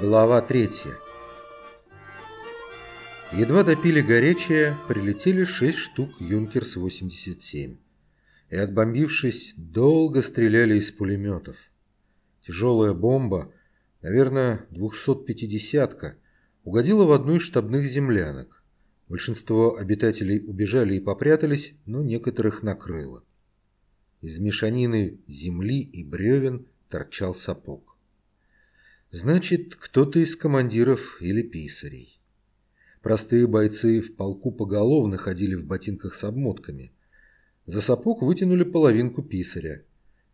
Глава третья. Едва допили горячее, прилетели шесть штук «Юнкерс-87». И, отбомбившись, долго стреляли из пулеметов. Тяжелая бомба, наверное, 250-ка, угодила в одну из штабных землянок. Большинство обитателей убежали и попрятались, но некоторых накрыло. Из мешанины земли и бревен торчал сапог. Значит, кто-то из командиров или писарей. Простые бойцы в полку поголовно ходили в ботинках с обмотками. За сапог вытянули половинку писаря,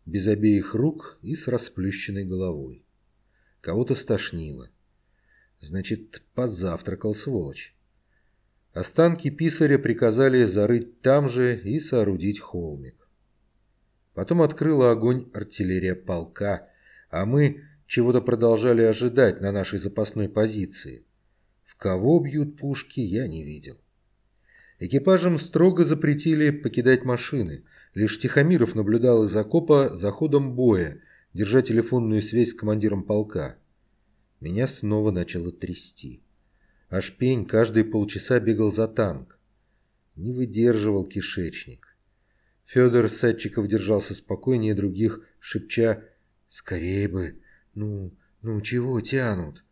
без обеих рук и с расплющенной головой. Кого-то стошнило. Значит, позавтракал сволочь. Останки писаря приказали зарыть там же и соорудить холмик. Потом открыла огонь артиллерия полка, а мы чего-то продолжали ожидать на нашей запасной позиции. В кого бьют пушки, я не видел. Экипажам строго запретили покидать машины. Лишь Тихомиров наблюдал из окопа за ходом боя, держа телефонную связь с командиром полка. Меня снова начало трясти. Аж пень каждые полчаса бегал за танк. Не выдерживал кишечник. Федор Садчиков держался спокойнее других, шепча «Скорее бы! Ну, ну чего тянут?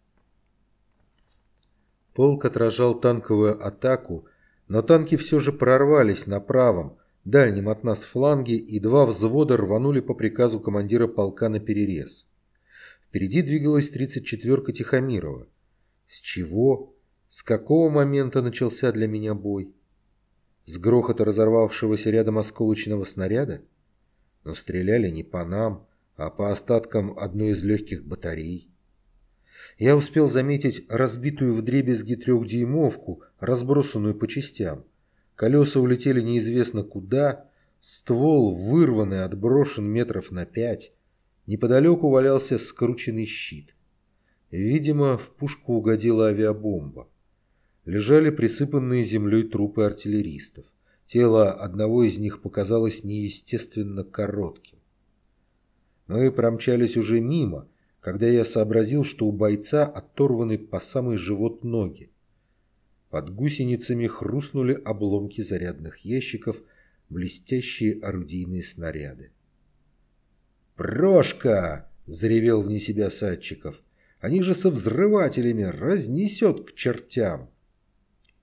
Полк отражал танковую атаку, но танки все же прорвались на правом, дальнем от нас фланге, и два взвода рванули по приказу командира полка на перерез. Впереди двигалась 34-ка Тихомирова. С чего, с какого момента начался для меня бой? С грохота разорвавшегося рядом осколочного снаряда? Но стреляли не по нам, а по остаткам одной из легких батарей. Я успел заметить разбитую вдребезги трехдюймовку, разбросанную по частям. Колеса улетели неизвестно куда, ствол, вырванный, отброшен метров на пять. Неподалеку валялся скрученный щит. Видимо, в пушку угодила авиабомба. Лежали присыпанные землей трупы артиллеристов. Тело одного из них показалось неестественно коротким. Мы промчались уже мимо, когда я сообразил, что у бойца оторваны по самый живот ноги. Под гусеницами хрустнули обломки зарядных ящиков, блестящие орудийные снаряды. «Прошка!» — заревел вне себя Садчиков. «Они же со взрывателями! Разнесет к чертям!»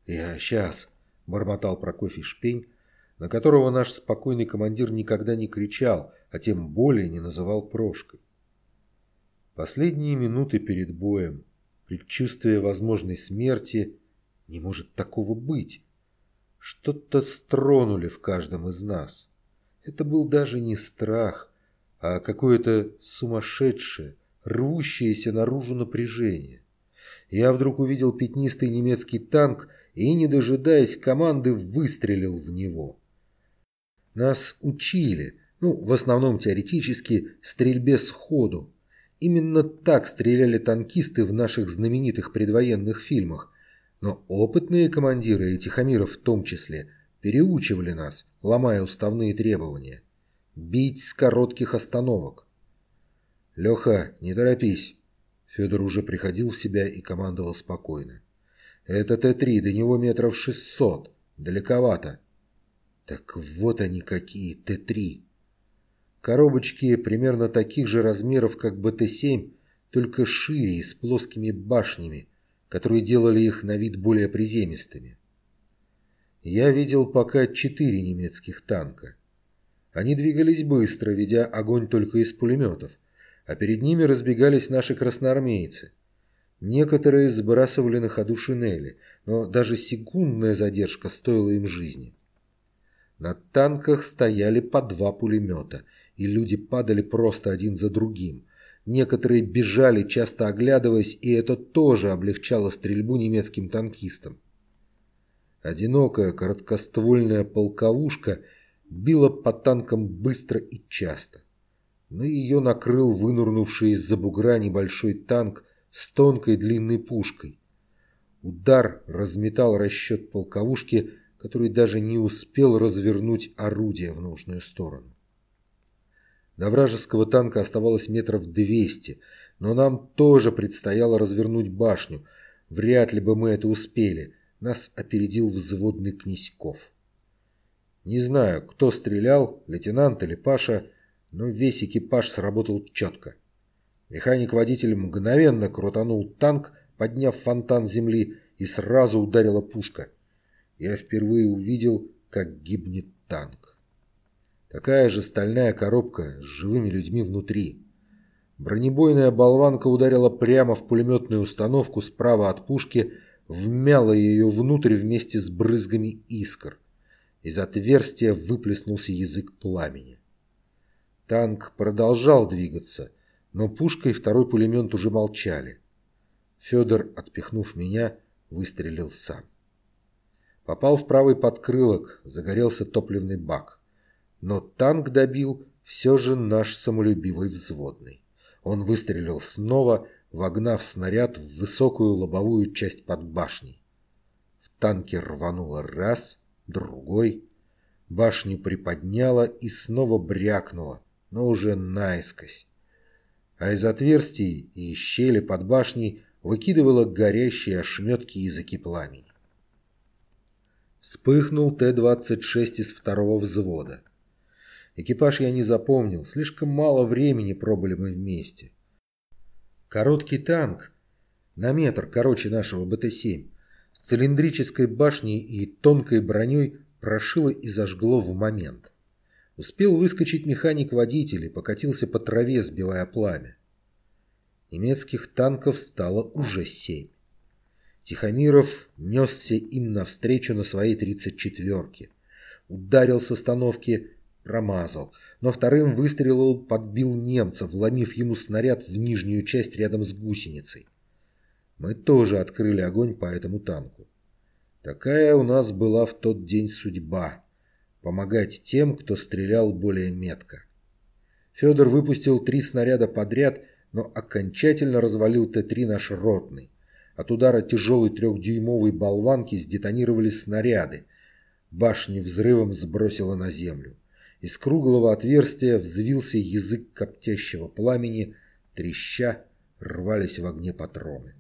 «Я сейчас!» — бормотал Прокофий Шпень, на которого наш спокойный командир никогда не кричал, а тем более не называл Прошкой. Последние минуты перед боем, предчувствие возможной смерти, не может такого быть. Что-то стронули в каждом из нас. Это был даже не страх, а какое-то сумасшедшее, рвущееся наружу напряжение. Я вдруг увидел пятнистый немецкий танк и, не дожидаясь команды, выстрелил в него. Нас учили, ну, в основном теоретически, стрельбе сходу. Именно так стреляли танкисты в наших знаменитых предвоенных фильмах. Но опытные командиры, и Тихомиров в том числе, переучивали нас, ломая уставные требования. Бить с коротких остановок. «Леха, не торопись». Федор уже приходил в себя и командовал спокойно. «Это Т-3, до него метров шестьсот. Далековато». «Так вот они какие, Т-3». Коробочки примерно таких же размеров, как БТ-7, только шире и с плоскими башнями, которые делали их на вид более приземистыми. Я видел пока четыре немецких танка. Они двигались быстро, ведя огонь только из пулеметов, а перед ними разбегались наши красноармейцы. Некоторые сбрасывали на ходу шинели, но даже секундная задержка стоила им жизни. На танках стояли по два пулемета – и люди падали просто один за другим. Некоторые бежали, часто оглядываясь, и это тоже облегчало стрельбу немецким танкистам. Одинокая короткоствольная полковушка била по танкам быстро и часто. Но ее накрыл вынурнувший из-за бугра небольшой танк с тонкой длинной пушкой. Удар разметал расчет полковушки, который даже не успел развернуть орудие в нужную сторону. До вражеского танка оставалось метров двести, но нам тоже предстояло развернуть башню. Вряд ли бы мы это успели. Нас опередил взводный Князьков. Не знаю, кто стрелял, лейтенант или Паша, но весь экипаж сработал четко. Механик-водитель мгновенно крутанул танк, подняв фонтан земли, и сразу ударила пушка. Я впервые увидел, как гибнет танк. Такая же стальная коробка с живыми людьми внутри. Бронебойная болванка ударила прямо в пулеметную установку справа от пушки, вмяла ее внутрь вместе с брызгами искр. Из отверстия выплеснулся язык пламени. Танк продолжал двигаться, но пушка и второй пулемет уже молчали. Федор, отпихнув меня, выстрелил сам. Попал в правый подкрылок, загорелся топливный бак. Но танк добил все же наш самолюбивый взводный. Он выстрелил снова, вогнав снаряд в высокую лобовую часть под башней. В танке рвануло раз, другой. Башню приподняло и снова брякнуло, но уже наискось. А из отверстий и щели под башней выкидывало горящие ошметки языки пламени. Вспыхнул Т-26 из второго взвода. Экипаж я не запомнил, слишком мало времени пробыли мы вместе. Короткий танк, на метр короче нашего БТ-7, с цилиндрической башней и тонкой броней прошило и зажгло в момент. Успел выскочить механик-водитель и покатился по траве, сбивая пламя. Немецких танков стало уже семь. Тихомиров несся им навстречу на своей тридцать четверке. Ударил с остановки, промазал, но вторым выстрелом подбил немца, вломив ему снаряд в нижнюю часть рядом с гусеницей. Мы тоже открыли огонь по этому танку. Такая у нас была в тот день судьба – помогать тем, кто стрелял более метко. Федор выпустил три снаряда подряд, но окончательно развалил Т-3 наш ротный. От удара тяжелой трехдюймовой болванки сдетонировали снаряды. Башню взрывом сбросило на землю. Из круглого отверстия взвился язык коптящего пламени, треща рвались в огне патроны.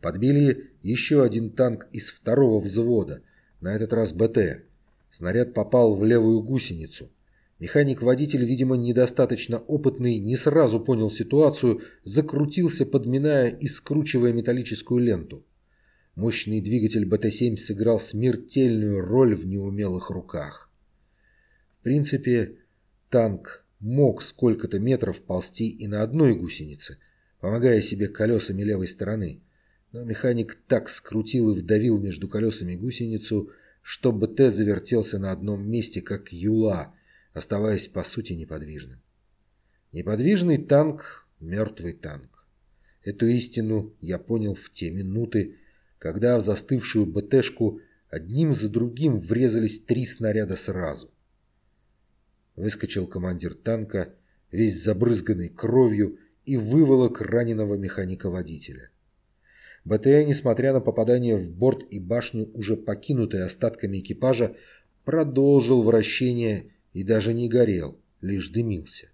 Подбили еще один танк из второго взвода, на этот раз БТ. Снаряд попал в левую гусеницу. Механик-водитель, видимо, недостаточно опытный, не сразу понял ситуацию, закрутился, подминая и скручивая металлическую ленту. Мощный двигатель БТ-7 сыграл смертельную роль в неумелых руках. Принципе, танк мог сколько-то метров ползти и на одной гусенице, помогая себе колесами левой стороны. Но механик так скрутил и вдавил между колесами гусеницу, что БТ завертелся на одном месте, как юла, оставаясь по сути неподвижным. Неподвижный танк – мертвый танк. Эту истину я понял в те минуты, когда в застывшую БТшку одним за другим врезались три снаряда сразу. Выскочил командир танка, весь забрызганный кровью, и выволок раненого механика-водителя. БТ, несмотря на попадание в борт и башню, уже покинутой остатками экипажа, продолжил вращение и даже не горел, лишь дымился.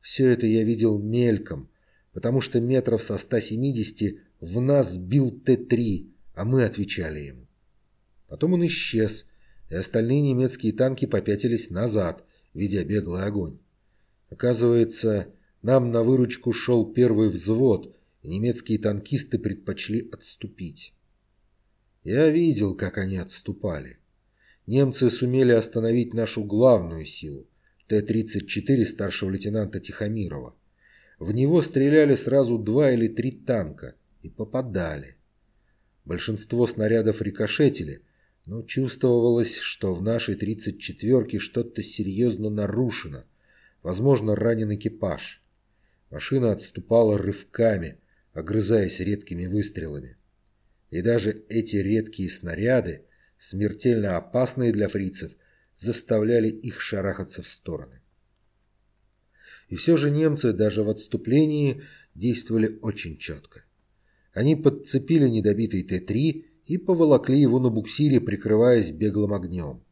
Все это я видел мельком, потому что метров со 170 в нас бил Т-3, а мы отвечали ему. Потом он исчез, и остальные немецкие танки попятились назад, ведя беглый огонь. Оказывается, нам на выручку шел первый взвод, и немецкие танкисты предпочли отступить. Я видел, как они отступали. Немцы сумели остановить нашу главную силу – Т-34 старшего лейтенанта Тихомирова. В него стреляли сразу два или три танка и попадали. Большинство снарядов рикошетили – но чувствовалось, что в нашей 34-ке что-то серьезно нарушено. Возможно, ранен экипаж. Машина отступала рывками, огрызаясь редкими выстрелами. И даже эти редкие снаряды, смертельно опасные для фрицев, заставляли их шарахаться в стороны. И все же немцы даже в отступлении действовали очень четко. Они подцепили недобитый Т-3 и поволокли его на буксире, прикрываясь беглым огнем.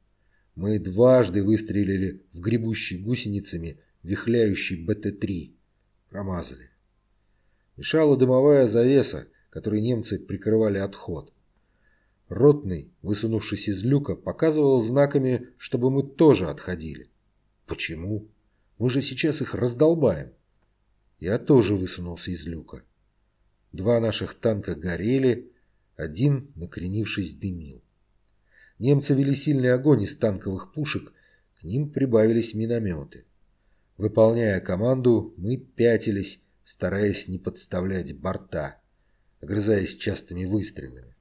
Мы дважды выстрелили в гребущий гусеницами вихляющий БТ-3. Промазали. Мешала дымовая завеса, которой немцы прикрывали отход. Ротный, высунувшись из люка, показывал знаками, чтобы мы тоже отходили. Почему? Мы же сейчас их раздолбаем. Я тоже высунулся из люка. Два наших танка горели, один, накренившись, дымил. Немцы вели сильный огонь из танковых пушек, к ним прибавились минометы. Выполняя команду, мы пятились, стараясь не подставлять борта, огрызаясь частыми выстрелами.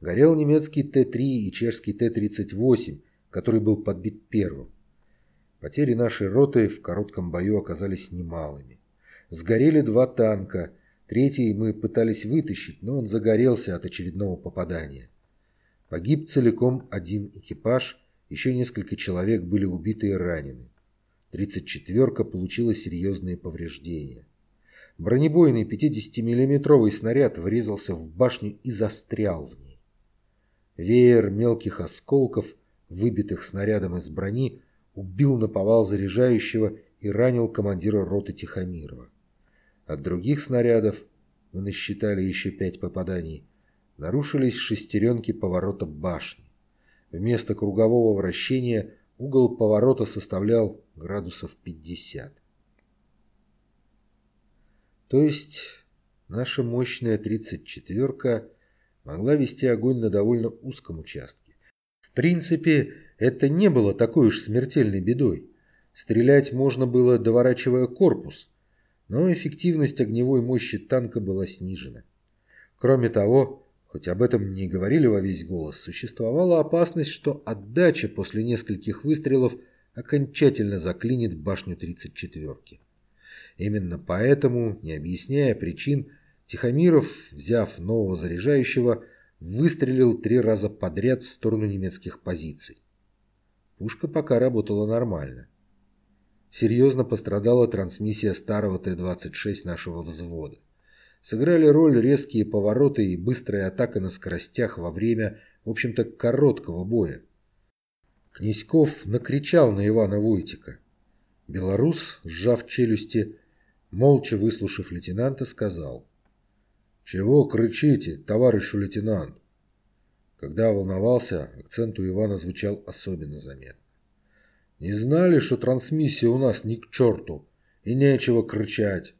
Горел немецкий Т-3 и чешский Т-38, который был подбит первым. Потери нашей роты в коротком бою оказались немалыми. Сгорели два танка, третий мы пытались вытащить, но он загорелся от очередного попадания. Погиб целиком один экипаж, еще несколько человек были убиты и ранены. 34-ка получила серьезные повреждения. Бронебойный 50-миллиметровый снаряд врезался в башню и застрял в ней. Веер мелких осколков, выбитых снарядом из брони, убил наповал заряжающего и ранил командира роты Тихомирова. От других снарядов, мы насчитали еще пять попаданий, нарушились шестеренки поворота башни. Вместо кругового вращения угол поворота составлял градусов 50. То есть наша мощная 34-ка могла вести огонь на довольно узком участке. В принципе, это не было такой уж смертельной бедой. Стрелять можно было, доворачивая корпус, но эффективность огневой мощи танка была снижена. Кроме того, хоть об этом не говорили во весь голос, существовала опасность, что отдача после нескольких выстрелов окончательно заклинит башню 34-ки. Именно поэтому, не объясняя причин, Тихомиров, взяв нового заряжающего, выстрелил три раза подряд в сторону немецких позиций. Пушка пока работала нормально. Серьезно пострадала трансмиссия старого Т-26 нашего взвода. Сыграли роль резкие повороты и быстрая атака на скоростях во время, в общем-то, короткого боя. Князьков накричал на Ивана Войтика. Белорус, сжав челюсти, молча выслушав лейтенанта, сказал. «Чего кричите, товарищ лейтенант?» Когда волновался, акцент у Ивана звучал особенно заметно. «Не знали, что трансмиссия у нас ни к черту, и нечего кричать?»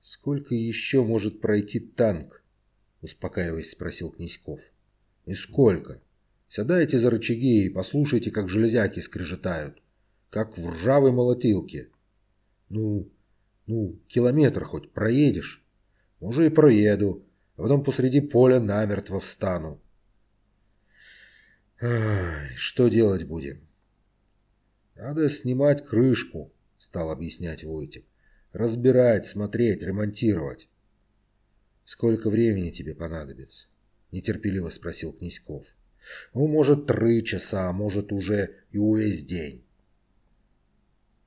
«Сколько еще может пройти танк?» – успокаиваясь, спросил Князьков. «Нисколько. Сядайте за рычаги и послушайте, как железяки скрежетают, как в ржавой молотилке. Ну, ну, километр хоть проедешь? Может, и проеду, а потом посреди поля намертво встану. Ай, что делать будем? Надо снимать крышку, стал объяснять Войтик. Разбирать, смотреть, ремонтировать. Сколько времени тебе понадобится? Нетерпеливо спросил Князьков. Ну, может, три часа, а может, уже и увесь день.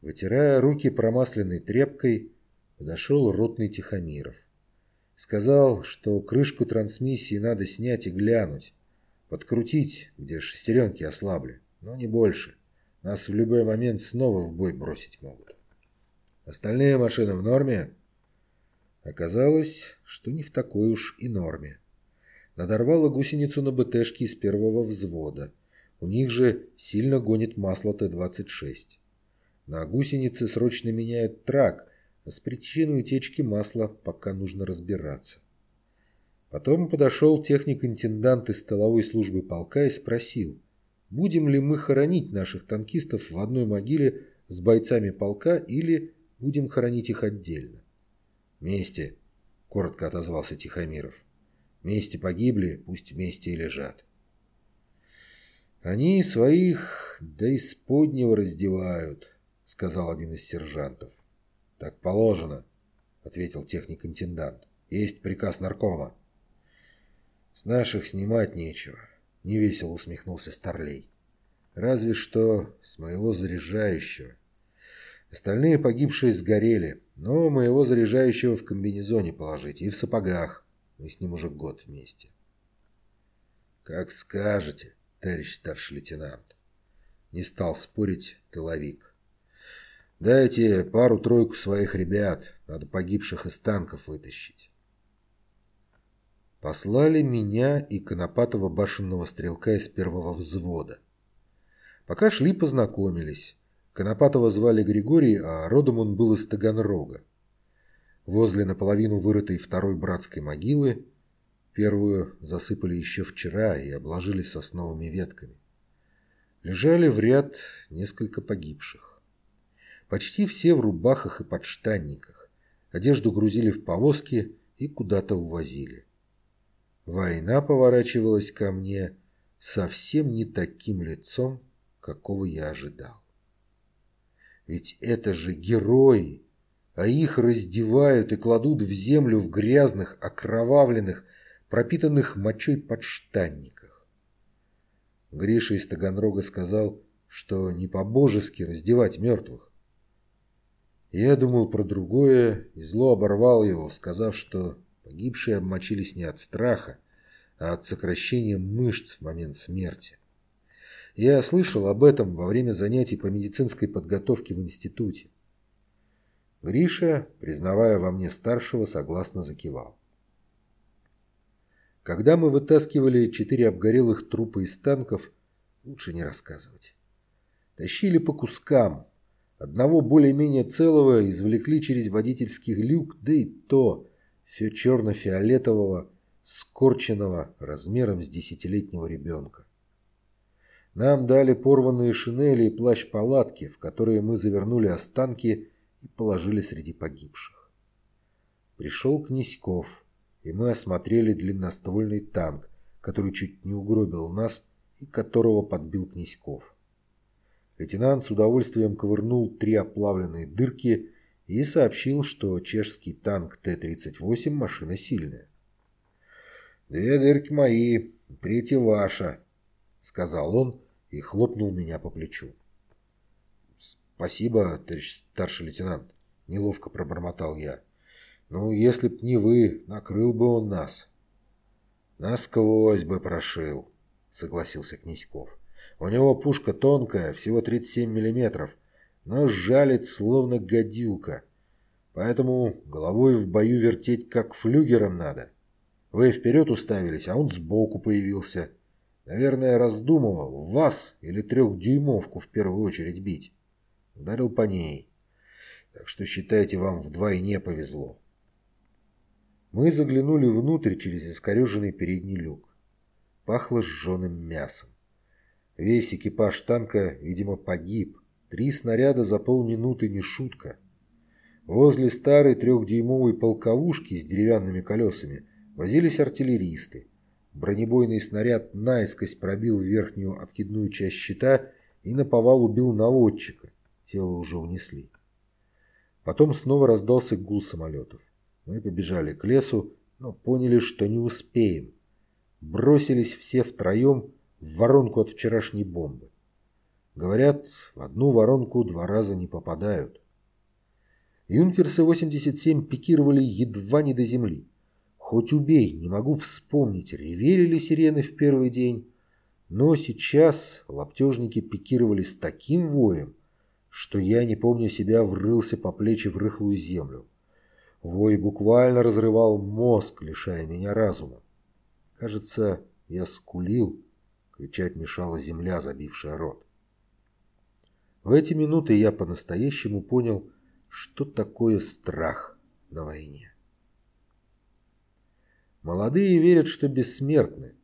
Вытирая руки промасленной тряпкой, подошел ротный Тихомиров. Сказал, что крышку трансмиссии надо снять и глянуть. Подкрутить, где шестеренки ослабли, но не больше. Нас в любой момент снова в бой бросить могут. Остальные машины в норме? Оказалось, что не в такой уж и норме. Надорвала гусеницу на БТшке из первого взвода. У них же сильно гонит масло Т-26. На гусенице срочно меняют трак, а с причиной утечки масла пока нужно разбираться. Потом подошел техник-интендант из столовой службы полка и спросил, будем ли мы хоронить наших танкистов в одной могиле с бойцами полка или будем хоронить их отдельно. «Вместе», — коротко отозвался Тихомиров. «Вместе погибли, пусть вместе и лежат». «Они своих до исподнего раздевают», — сказал один из сержантов. «Так положено», — ответил техник-интендант. «Есть приказ наркома». «С наших снимать нечего», — невесело усмехнулся Старлей. «Разве что с моего заряжающего». Остальные погибшие сгорели, но моего заряжающего в комбинезоне положить и в сапогах. Мы с ним уже год вместе. «Как скажете», товарищ старший лейтенант. Не стал спорить тыловик. Дайте пару-тройку своих ребят, надо погибших из танков вытащить. Послали меня и Конопатого башенного стрелка из первого взвода. Пока шли, познакомились. Конопатова звали Григорий, а родом он был из Таганрога. Возле наполовину вырытой второй братской могилы первую засыпали еще вчера и обложили сосновыми ветками. Лежали в ряд несколько погибших. Почти все в рубахах и подштанниках. Одежду грузили в повозки и куда-то увозили. Война поворачивалась ко мне совсем не таким лицом, какого я ожидал. Ведь это же герои, а их раздевают и кладут в землю в грязных, окровавленных, пропитанных мочой подштанниках. Гриша из Таганрога сказал, что не по-божески раздевать мертвых. Я думал про другое и зло оборвал его, сказав, что Погибшие обмочились не от страха, а от сокращения мышц в момент смерти. Я слышал об этом во время занятий по медицинской подготовке в институте. Гриша, признавая во мне старшего, согласно закивал. Когда мы вытаскивали четыре обгорелых трупа из танков, лучше не рассказывать. Тащили по кускам. Одного более-менее целого извлекли через водительский люк, да и то все черно-фиолетового, скорченного размером с десятилетнего ребенка. Нам дали порванные шинели и плащ-палатки, в которые мы завернули останки и положили среди погибших. Пришел Князьков, и мы осмотрели длинноствольный танк, который чуть не угробил нас и которого подбил Князьков. Лейтенант с удовольствием ковырнул три оплавленные дырки и сообщил, что чешский танк Т-38 машина сильная. «Две дырки мои, третья ваша», — сказал он и хлопнул меня по плечу. «Спасибо, старший лейтенант», — неловко пробормотал я. «Ну, если б не вы, накрыл бы он нас». «Насквозь бы прошил», — согласился Князьков. «У него пушка тонкая, всего 37 миллиметров, но жалит словно гадюка. Поэтому головой в бою вертеть как флюгером надо. Вы вперед уставились, а он сбоку появился. Наверное, раздумывал, вас или трехдюймовку в первую очередь бить. Ударил по ней. Так что считайте, вам вдвойне повезло. Мы заглянули внутрь через искореженный передний люк. Пахло сжженным мясом. Весь экипаж танка, видимо, погиб. Три снаряда за полминуты не шутка. Возле старой трехдюймовой полковушки с деревянными колесами возились артиллеристы. Бронебойный снаряд наискось пробил верхнюю откидную часть щита и наповал убил наводчика. Тело уже унесли. Потом снова раздался гул самолетов. Мы побежали к лесу, но поняли, что не успеем. Бросились все втроем в воронку от вчерашней бомбы. Говорят, в одну воронку два раза не попадают. Юнкерсы-87 пикировали едва не до земли. Хоть убей, не могу вспомнить, ревели ли сирены в первый день. Но сейчас лаптежники пикировали с таким воем, что я, не помню себя, врылся по плечи в рыхлую землю. Вой буквально разрывал мозг, лишая меня разума. Кажется, я скулил, кричать мешала земля, забившая рот. В эти минуты я по-настоящему понял, что такое страх на войне. Молодые верят, что бессмертны.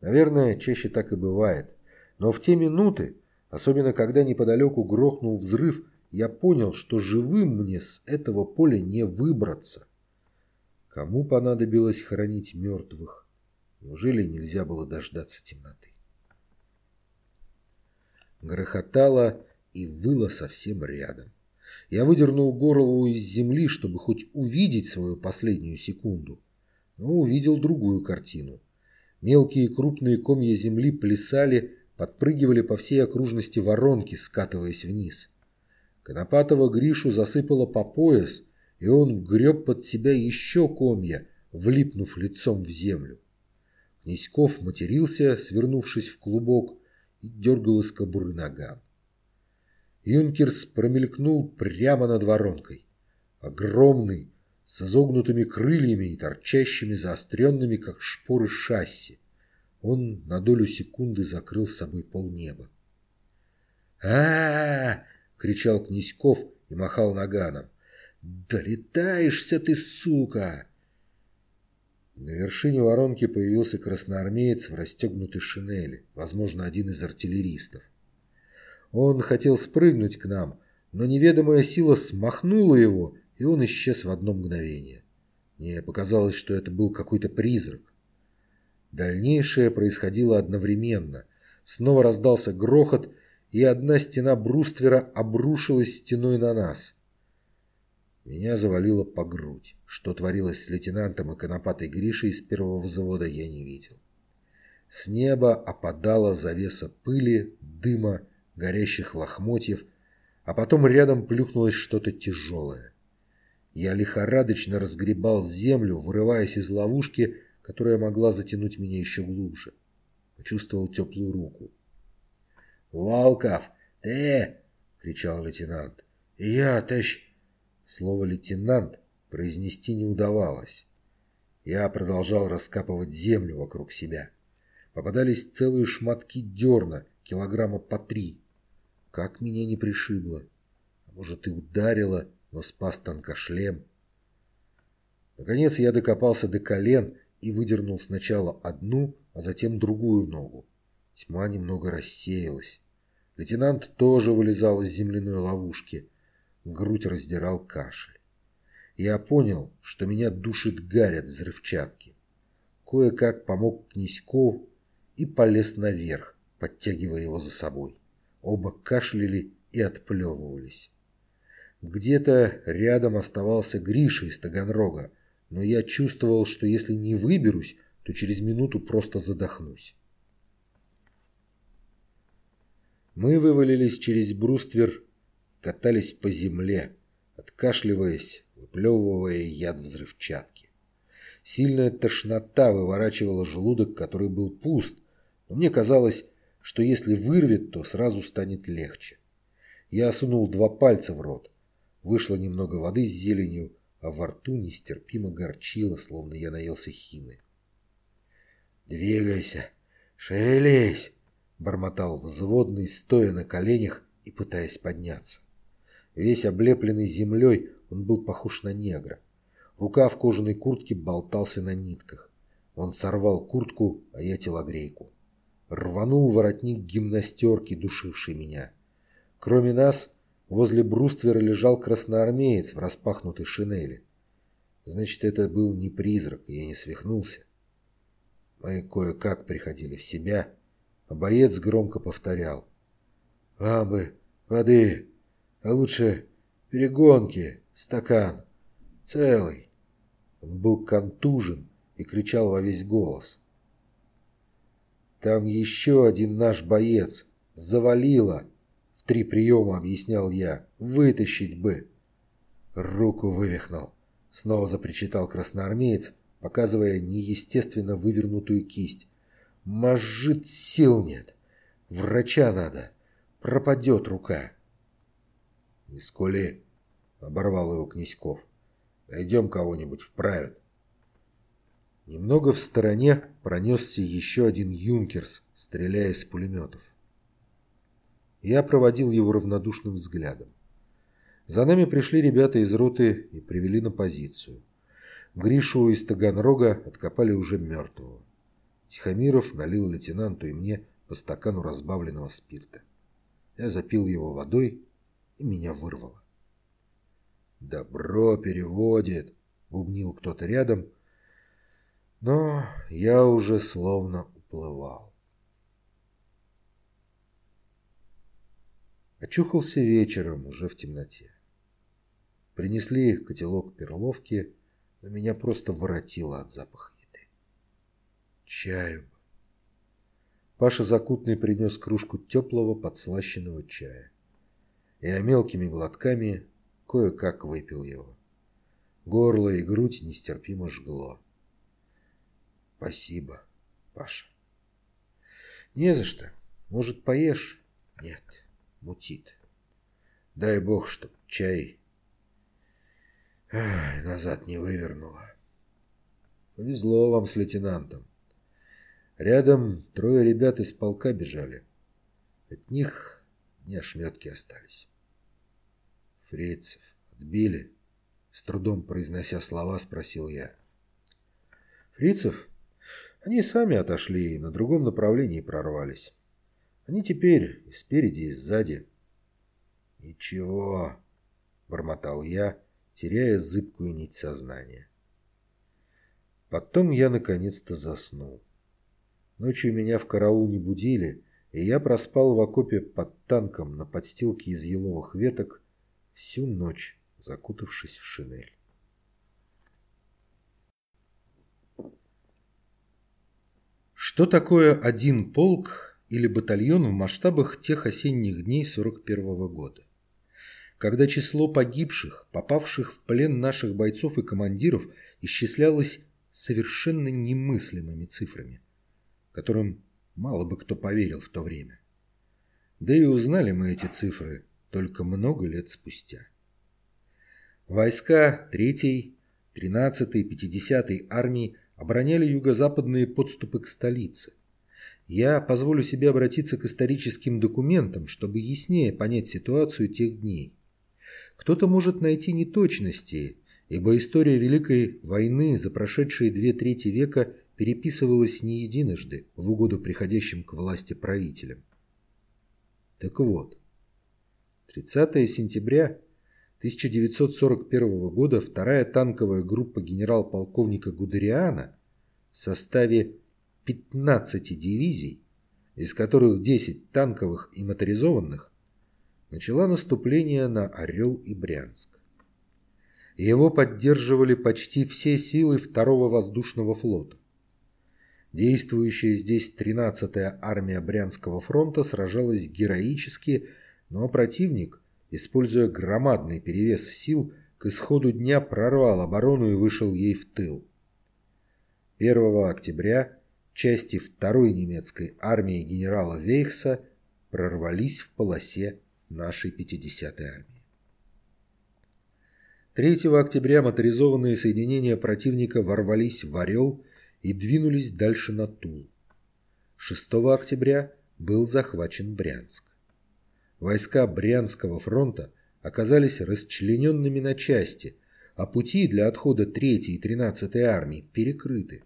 Наверное, чаще так и бывает. Но в те минуты, особенно когда неподалеку грохнул взрыв, я понял, что живым мне с этого поля не выбраться. Кому понадобилось хоронить мертвых? Неужели нельзя было дождаться темноты? Грохотало и выло совсем рядом. Я выдернул голову из земли, чтобы хоть увидеть свою последнюю секунду. Но увидел другую картину. Мелкие и крупные комья земли плясали, подпрыгивали по всей окружности воронки, скатываясь вниз. Конопатого Гришу засыпало по пояс, и он греб под себя еще комья, влипнув лицом в землю. Князьков матерился, свернувшись в клубок, и дергал из кобуры наган. Юнкерс промелькнул прямо над воронкой. Огромный, с изогнутыми крыльями и торчащими заостренными, как шпоры шасси. Он на долю секунды закрыл с собой полнеба. а, -а, -а кричал Князьков и махал наганом. «Долетаешься ты, сука!» На вершине воронки появился красноармеец в расстегнутой шинели, возможно, один из артиллеристов. Он хотел спрыгнуть к нам, но неведомая сила смахнула его, и он исчез в одно мгновение. Мне показалось, что это был какой-то призрак. Дальнейшее происходило одновременно. Снова раздался грохот, и одна стена бруствера обрушилась стеной на нас. Меня завалило по грудь. Что творилось с лейтенантом и конопатой Гришей из первого взвода, я не видел. С неба опадала завеса пыли, дыма, горящих лохмотьев, а потом рядом плюхнулось что-то тяжелое. Я лихорадочно разгребал землю, вырываясь из ловушки, которая могла затянуть меня еще глубже. Почувствовал теплую руку. «Волков, ты!» — кричал лейтенант. «Я, товарищ...» Слово «лейтенант» произнести не удавалось. Я продолжал раскапывать землю вокруг себя. Попадались целые шматки дерна, килограмма по три. Как меня не пришибло. А может и ударило, но спас танкошлем. Наконец я докопался до колен и выдернул сначала одну, а затем другую ногу. Тьма немного рассеялась. Лейтенант тоже вылезал из земляной ловушки. Грудь раздирал кашель. Я понял, что меня душит гарь от взрывчатки. Кое-как помог Князькову и полез наверх, подтягивая его за собой. Оба кашляли и отплевывались. Где-то рядом оставался Гриша из Таганрога, но я чувствовал, что если не выберусь, то через минуту просто задохнусь. Мы вывалились через бруствер, катались по земле, откашливаясь, выплевывая яд взрывчатки. Сильная тошнота выворачивала желудок, который был пуст, но мне казалось, что если вырвет, то сразу станет легче. Я сунул два пальца в рот. Вышло немного воды с зеленью, а во рту нестерпимо горчило, словно я наелся хины. «Двигайся! Шевелись!» бормотал взводный, стоя на коленях и пытаясь подняться. Весь облепленный землей, он был похож на негра. Рука в кожаной куртке болтался на нитках. Он сорвал куртку, а я телогрейку. Рванул воротник гимнастерки, душивший меня. Кроме нас, возле бруствера лежал красноармеец в распахнутой шинели. Значит, это был не призрак, я не свихнулся. Мы кое-как приходили в себя, а боец громко повторял. «Амбы, воды, а лучше перегонки, стакан, целый». Он был контужен и кричал во весь голос. «Там еще один наш боец. Завалило!» В три приема объяснял я. «Вытащить бы!» Руку вывихнул. Снова запричитал красноармеец, показывая неестественно вывернутую кисть. Мажит сил нет. Врача надо. Пропадет рука. Не скули, оборвал его Князьков. Найдем кого-нибудь вправят. Немного в стороне пронесся еще один юнкерс, стреляя из пулеметов. Я проводил его равнодушным взглядом. За нами пришли ребята из роты и привели на позицию. Гришу из Таганрога откопали уже мертвого. Тихомиров налил лейтенанту и мне по стакану разбавленного спирта. Я запил его водой, и меня вырвало. «Добро переводит!» — бубнил кто-то рядом, но я уже словно уплывал. Очухался вечером, уже в темноте. Принесли котелок перловки, но меня просто воротило от запаха Чаю. Паша Закутный принес кружку теплого подслащенного чая. Я мелкими глотками кое-как выпил его. Горло и грудь нестерпимо жгло. Спасибо, Паша. Не за что. Может, поешь? Нет, мутит. Дай бог, чтоб чай Ай, назад не вывернуло. Повезло вам с лейтенантом. Рядом трое ребят из полка бежали. От них не ошметки остались. Фрицев отбили? С трудом произнося слова, спросил я. Фрицев? Они сами отошли и на другом направлении прорвались. Они теперь и спереди, и сзади. Ничего, бормотал я, теряя зыбкую нить сознания. Потом я наконец-то заснул. Ночью меня в караул не будили, и я проспал в окопе под танком на подстилке из еловых веток всю ночь, закутавшись в шинель. Что такое один полк или батальон в масштабах тех осенних дней 41 -го года? Когда число погибших, попавших в плен наших бойцов и командиров исчислялось совершенно немыслимыми цифрами, которым мало бы кто поверил в то время. Да и узнали мы эти цифры только много лет спустя. Войска 3-й, 13-й, 50-й армии обороняли юго-западные подступы к столице. Я позволю себе обратиться к историческим документам, чтобы яснее понять ситуацию тех дней. Кто-то может найти неточности, ибо история Великой войны за прошедшие две трети века переписывалась не единожды в угоду приходящим к власти правителям. Так вот, 30 сентября 1941 года вторая танковая группа генерал-полковника Гудериана в составе 15 дивизий, из которых 10 танковых и моторизованных, начала наступление на Орел и Брянск. Его поддерживали почти все силы второго воздушного флота. Действующая здесь 13-я армия Брянского фронта сражалась героически, но противник, используя громадный перевес сил, к исходу дня прорвал оборону и вышел ей в тыл. 1 октября части второй немецкой армии генерала Вейхса прорвались в полосе нашей 50-й армии. 3 октября моторизованные соединения противника ворвались в Орел и двинулись дальше на Тул. 6 октября был захвачен Брянск. Войска Брянского фронта оказались расчлененными на части, а пути для отхода 3 и 13 армии перекрыты.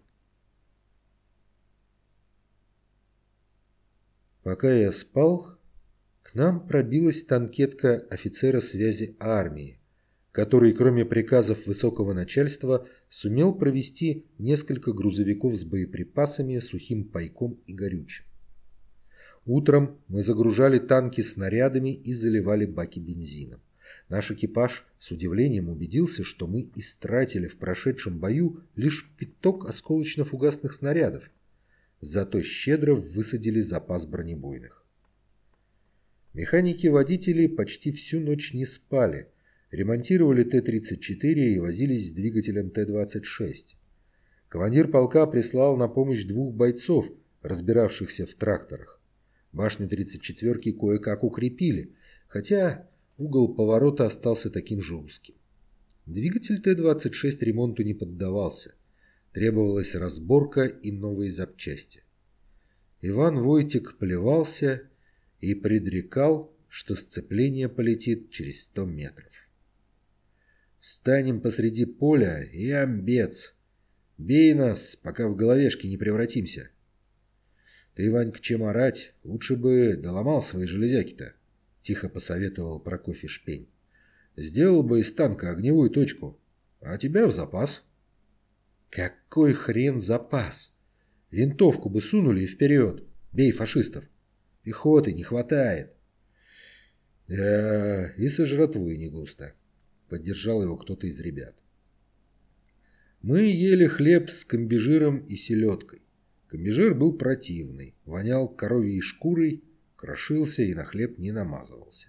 Пока я спал, к нам пробилась танкетка офицера связи армии, который, кроме приказов высокого начальства, сумел провести несколько грузовиков с боеприпасами, сухим пайком и горючим. Утром мы загружали танки снарядами и заливали баки бензином. Наш экипаж с удивлением убедился, что мы истратили в прошедшем бою лишь пяток осколочно-фугасных снарядов, зато щедро высадили запас бронебойных. Механики-водители почти всю ночь не спали, ремонтировали Т-34 и возились с двигателем Т-26. Командир полка прислал на помощь двух бойцов, разбиравшихся в тракторах. Башню 34-ки кое-как укрепили, хотя угол поворота остался таким же узким. Двигатель Т-26 ремонту не поддавался – Требовалась разборка и новые запчасти. Иван Войтик плевался и предрекал, что сцепление полетит через сто метров. Встанем посреди поля и амбец. Бей нас, пока в головешки не превратимся. Ты, Ванька, чем орать? Лучше бы доломал свои железяки-то, тихо посоветовал Прокофий Шпень. Сделал бы из танка огневую точку, а тебя в запас. Какой хрен запас? Винтовку бы сунули и вперед. Бей фашистов. Пехоты не хватает. Да, и со жратвой не густо. Поддержал его кто-то из ребят. Мы ели хлеб с комбижиром и селедкой. Комбижир был противный, вонял коровьей шкурой, крошился и на хлеб не намазывался.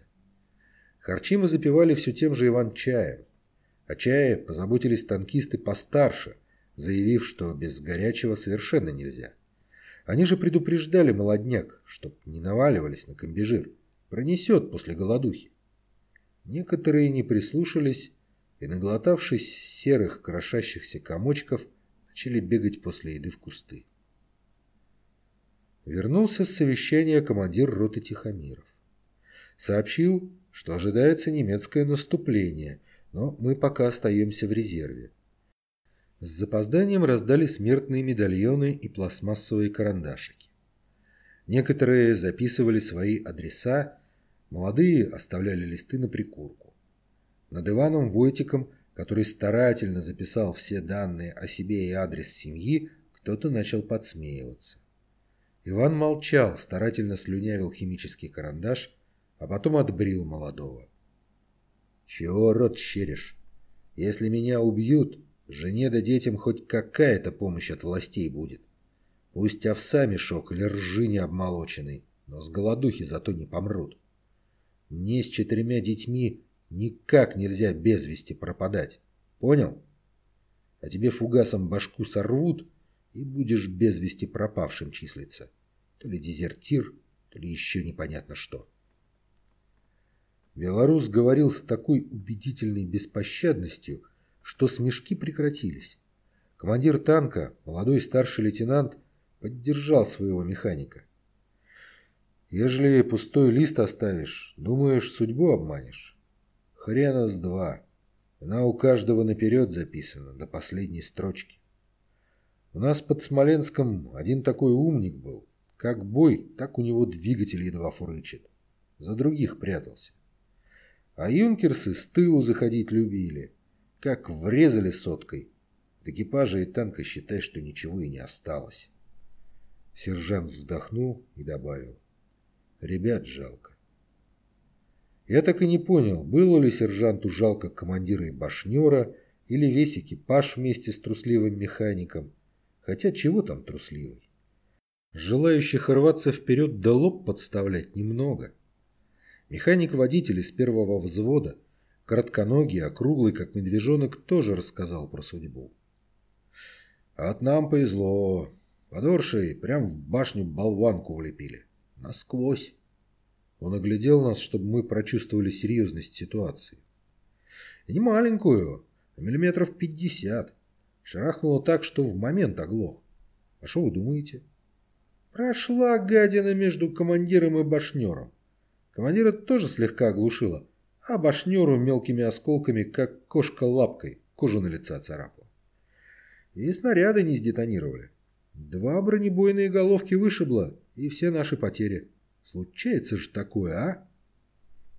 Харчи мы запивали все тем же Иван-чаем. О чае позаботились танкисты постарше – заявив, что без горячего совершенно нельзя. Они же предупреждали молодняк, чтоб не наваливались на комбижир. Пронесет после голодухи. Некоторые не прислушались и, наглотавшись серых крошащихся комочков, начали бегать после еды в кусты. Вернулся с совещания командир роты Тихомиров. Сообщил, что ожидается немецкое наступление, но мы пока остаемся в резерве. С запозданием раздали смертные медальоны и пластмассовые карандашики. Некоторые записывали свои адреса, молодые оставляли листы на прикурку. Над Иваном Войтиком, который старательно записал все данные о себе и адрес семьи, кто-то начал подсмеиваться. Иван молчал, старательно слюнявил химический карандаш, а потом отбрил молодого. «Чего рот щеришь? Если меня убьют, жене да детям хоть какая-то помощь от властей будет. Пусть овса мешок или ржи не обмолоченный, но с голодухи зато не помрут. Мне с четырьмя детьми никак нельзя без вести пропадать. Понял? А тебе фугасом башку сорвут, и будешь без вести пропавшим числиться. То ли дезертир, то ли еще непонятно что. Белорус говорил с такой убедительной беспощадностью, что смешки прекратились. Командир танка, молодой старший лейтенант, поддержал своего механика. Ежели пустой лист оставишь, думаешь, судьбу обманешь? Хрена с два. Она у каждого наперед записана, до последней строчки. У нас под Смоленском один такой умник был. Как бой, так у него двигатель едва фурычит. За других прятался. А юнкерсы с тылу заходить любили. Как врезали соткой. От экипажа и танка считай, что ничего и не осталось. Сержант вздохнул и добавил. Ребят жалко. Я так и не понял, было ли сержанту жалко командира и башнера, или весь экипаж вместе с трусливым механиком. Хотя чего там трусливый? Желающих рваться вперед до лоб подставлять немного. Механик-водитель из первого взвода, коротконогий, округлый, как медвежонок, тоже рассказал про судьбу. «От нам повезло. Подоршей прям в башню болванку влепили. Насквозь». Он оглядел нас, чтобы мы прочувствовали серьезность ситуации. И не маленькую, а миллиметров пятьдесят. Шарахнуло так, что в момент оглох. А что вы думаете? Прошла гадина между командиром и башнером. Командира тоже слегка оглушила, а башнеру мелкими осколками, как кошка лапкой, кожу на лица царапала. И снаряды не сдетонировали. Два бронебойные головки вышибло, и все наши потери. Случается же такое, а?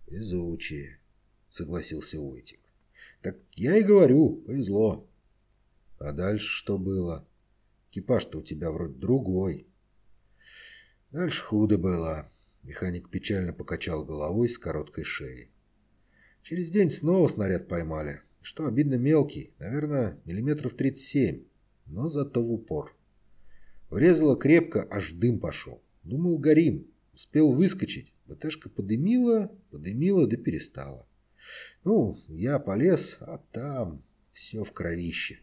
Везучие, согласился Войтик. Так я и говорю, повезло. А дальше что было? Экипаж-то у тебя вроде другой. Дальше худо было. Механик печально покачал головой с короткой шеей. Через день снова снаряд поймали. Что обидно мелкий, наверное, миллиметров 37, но зато в упор. Врезало крепко, аж дым пошел. Думал, горим. Успел выскочить. БТшка подымила, подымила, да перестала. Ну, я полез, а там все в кровище.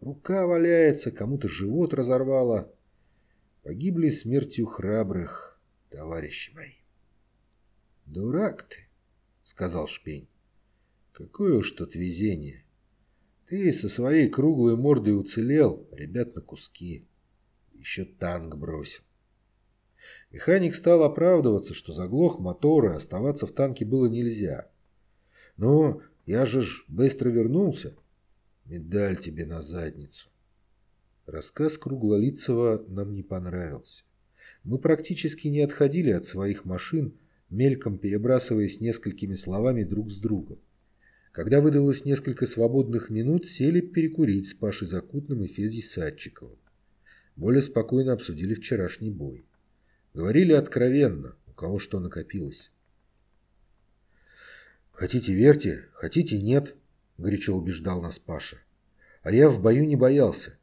Рука валяется, кому-то живот разорвало. Погибли смертью храбрых, товарищи мои. «Дурак ты», — сказал Шпень. «Какое уж тут везение. Ты со своей круглой мордой уцелел, ребят на куски. Еще танк бросил». Механик стал оправдываться, что заглох мотор и оставаться в танке было нельзя. «Но я же ж быстро вернулся. Медаль тебе на задницу». Рассказ Круглолицева нам не понравился. Мы практически не отходили от своих машин, мельком перебрасываясь несколькими словами друг с другом. Когда выдалось несколько свободных минут, сели перекурить с Пашей Закутным и Федей Садчиковым. Более спокойно обсудили вчерашний бой. Говорили откровенно, у кого что накопилось. «Хотите верьте, хотите нет», — горячо убеждал нас Паша. «А я в бою не боялся.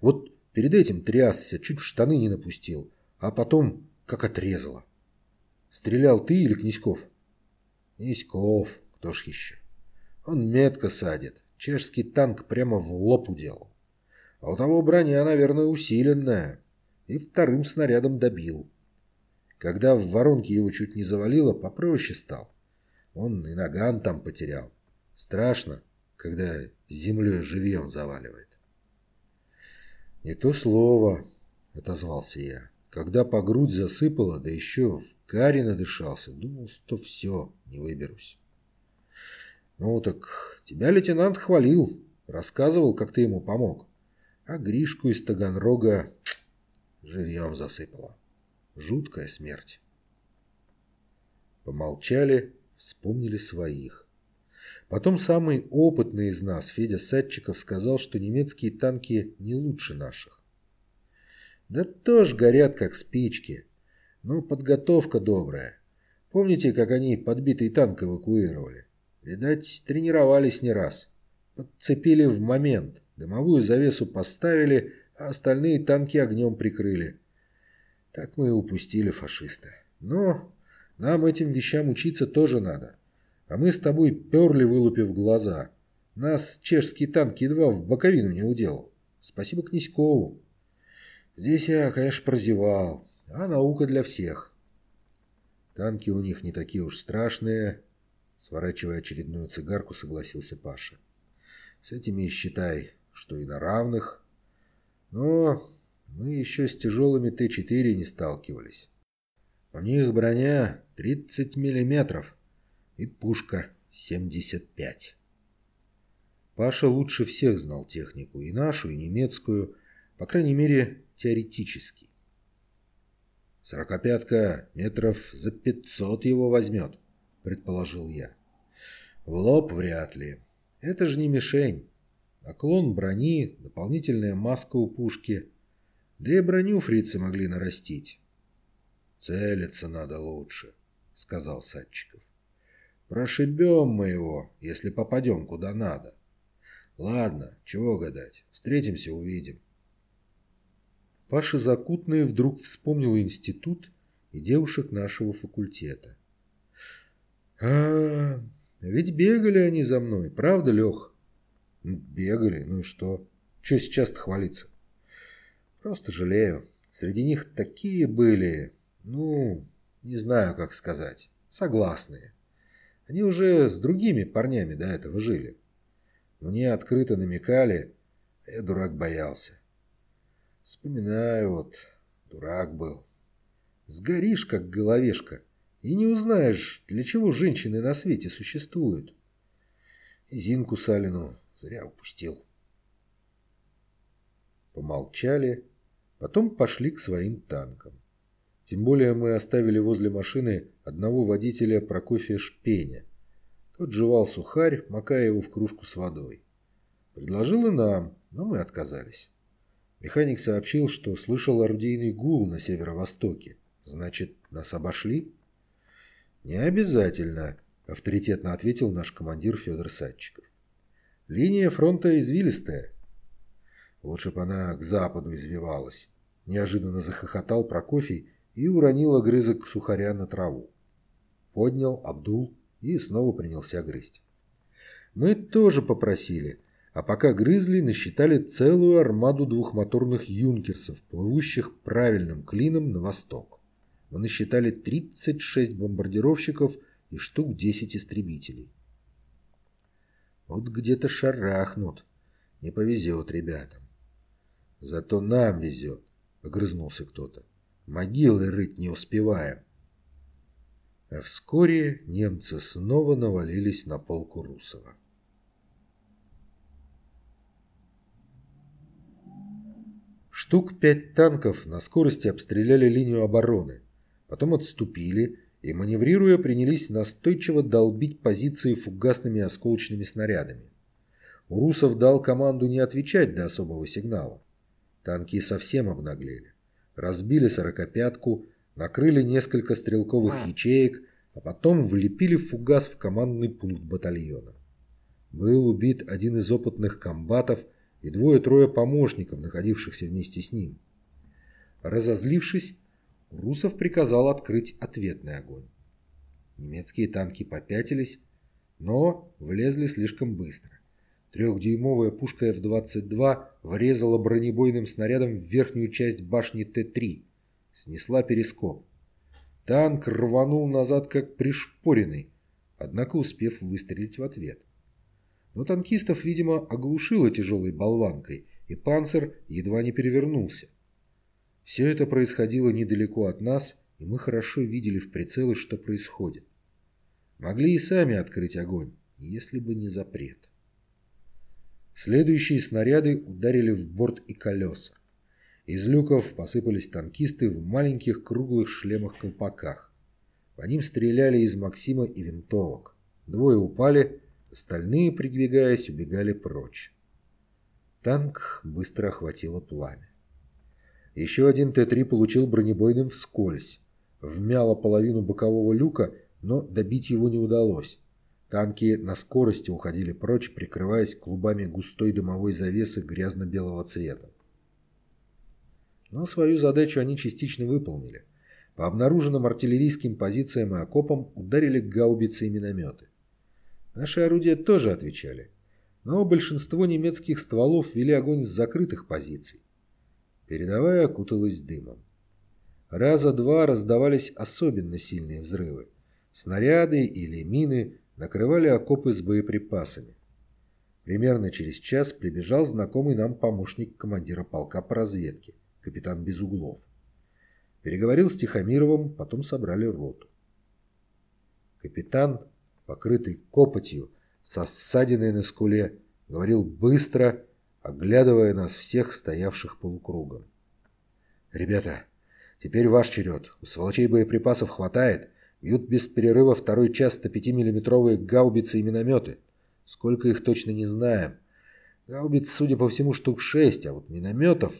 Вот перед этим трясся, чуть штаны не напустил, а потом как отрезало. Стрелял ты или Князьков? Князьков, кто ж еще. Он метко садит, чешский танк прямо в лоб уделал. А у того броня, наверное, усиленная. и вторым снарядом добил. Когда в воронке его чуть не завалило, попроще стал. Он и наган там потерял. Страшно, когда землей живьем заваливает. «Не то слово», — отозвался я. Когда по грудь засыпало, да еще в каре надышался, думал, что все, не выберусь. «Ну так тебя лейтенант хвалил, рассказывал, как ты ему помог. А Гришку из Таганрога живьем засыпало. Жуткая смерть». Помолчали, вспомнили своих. Потом самый опытный из нас, Федя Садчиков, сказал, что немецкие танки не лучше наших. Да тоже горят, как спички. Но подготовка добрая. Помните, как они подбитый танк эвакуировали? Видать, тренировались не раз. Подцепили в момент. Дымовую завесу поставили, а остальные танки огнем прикрыли. Так мы и упустили фашиста. Но нам этим вещам учиться тоже надо. А мы с тобой перли, вылупив глаза. Нас чешский танк едва в боковину не уделал. Спасибо Князькову. Здесь я, конечно, прозевал, а наука для всех. Танки у них не такие уж страшные, сворачивая очередную цигарку, согласился Паша. С этими считай, что и на равных. Но мы еще с тяжелыми Т-4 не сталкивались. У них броня 30 миллиметров и пушка 75. Паша лучше всех знал технику, и нашу, и немецкую, по крайней мере, теоретически. «Сорокопятка метров за пятьсот его возьмет», — предположил я. «В лоб вряд ли. Это же не мишень. Наклон брони, дополнительная маска у пушки. Да и броню фрицы могли нарастить». «Целиться надо лучше», — сказал Садчиков. «Прошибем мы его, если попадем куда надо. Ладно, чего гадать, встретимся, увидим». Паша Закутный вдруг вспомнил институт и девушек нашего факультета. а, ведь бегали они за мной, правда, Лех? Бегали, ну и что? Че сейчас-то хвалиться? Просто жалею. Среди них такие были, ну, не знаю, как сказать, согласные. Они уже с другими парнями до этого жили. Мне открыто намекали, а я дурак боялся. Вспоминаю вот, дурак был. Сгоришь, как головешка, и не узнаешь, для чего женщины на свете существуют. И Зинку Салину зря упустил. Помолчали, потом пошли к своим танкам. Тем более мы оставили возле машины одного водителя Прокофия Шпеня. Тот жевал сухарь, макая его в кружку с водой. Предложил и нам, но мы отказались. Механик сообщил, что слышал орудийный гул на северо-востоке. Значит, нас обошли? Не обязательно, авторитетно ответил наш командир Федор Садчиков. Линия фронта извилистая. Лучше бы она к западу извивалась. Неожиданно захохотал Прокофий и уронил огрызок сухаря на траву. Поднял, обдул и снова принялся грызть. Мы тоже попросили, а пока грызли, насчитали целую армаду двухмоторных юнкерсов, плывущих правильным клином на восток. Мы насчитали 36 бомбардировщиков и штук 10 истребителей. Вот где-то шарахнут. Не повезет ребятам. Зато нам везет, огрызнулся кто-то. Могилы рыть не успеваем. А вскоре немцы снова навалились на полку Русова. Штук пять танков на скорости обстреляли линию обороны, потом отступили и, маневрируя, принялись настойчиво долбить позиции фугасными осколочными снарядами. Урусов дал команду не отвечать до особого сигнала. Танки совсем обнаглели. Разбили сорокопятку, накрыли несколько стрелковых ячеек, а потом влепили фугас в командный пункт батальона. Был убит один из опытных комбатов, и двое-трое помощников, находившихся вместе с ним. Разозлившись, Русов приказал открыть ответный огонь. Немецкие танки попятились, но влезли слишком быстро. Трехдюймовая пушка F-22 врезала бронебойным снарядом в верхнюю часть башни Т-3. Снесла перископ. Танк рванул назад как пришпоренный, однако успев выстрелить в ответ. Но танкистов, видимо, оглушило тяжелой болванкой, и панцир едва не перевернулся. Все это происходило недалеко от нас, и мы хорошо видели в прицелы, что происходит. Могли и сами открыть огонь, если бы не запрет. Следующие снаряды ударили в борт и колеса. Из люков посыпались танкисты в маленьких круглых шлемах-колпаках. По ним стреляли из Максима и винтовок. Двое упали, остальные, придвигаясь, убегали прочь. Танк быстро охватило пламя. Еще один Т-3 получил бронебойным вскользь. Вмяло половину бокового люка, но добить его не удалось. Танки на скорости уходили прочь, прикрываясь клубами густой дымовой завесы грязно-белого цвета. Но свою задачу они частично выполнили. По обнаруженным артиллерийским позициям и окопам ударили гаубицы и минометы. Наши орудия тоже отвечали, но большинство немецких стволов вели огонь с закрытых позиций. Передовая окуталась дымом. Раза два раздавались особенно сильные взрывы. Снаряды или мины накрывали окопы с боеприпасами. Примерно через час прибежал знакомый нам помощник командира полка по разведке, капитан Безуглов. Переговорил с Тихомировым, потом собрали роту. Капитан, покрытый копотью, со ссадиной на скуле, говорил быстро, оглядывая нас всех, стоявших полукругом. «Ребята, теперь ваш черед. У сволочей боеприпасов хватает. Бьют без перерыва второй час 105-миллиметровые гаубицы и минометы. Сколько их точно не знаем. Гаубиц, судя по всему, штук шесть, а вот минометов...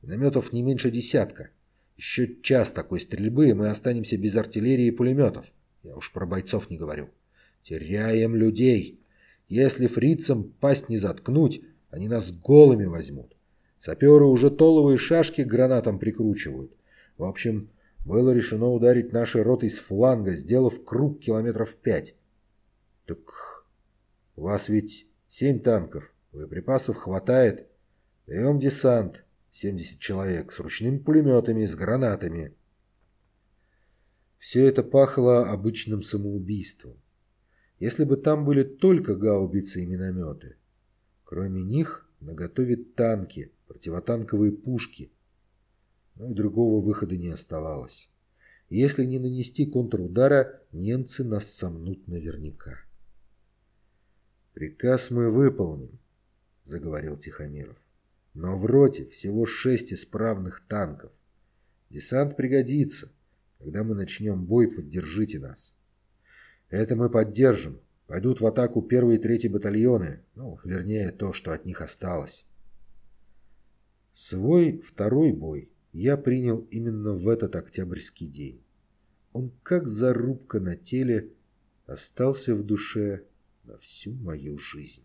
Минометов не меньше десятка. Еще час такой стрельбы, и мы останемся без артиллерии и пулеметов. Я уж про бойцов не говорю. Теряем людей. Если фрицам пасть не заткнуть, они нас голыми возьмут. Саперы уже толовые шашки гранатам прикручивают. В общем, было решено ударить нашей ротой с фланга, сделав круг километров пять. Так у вас ведь семь танков, боеприпасов хватает. Даем десант, 70 человек, с ручными пулеметами, с гранатами. Все это пахло обычным самоубийством. Если бы там были только гаубицы и минометы. Кроме них наготове танки, противотанковые пушки – другого выхода не оставалось. Если не нанести контрудара, немцы нас сомнут наверняка. «Приказ мы выполним», — заговорил Тихомиров. «Но в роте всего шесть исправных танков. Десант пригодится. Когда мы начнем бой, поддержите нас». «Это мы поддержим. Пойдут в атаку первый и третий батальоны. Ну, вернее, то, что от них осталось». Свой второй бой я принял именно в этот октябрьский день. Он, как зарубка на теле, остался в душе на всю мою жизнь.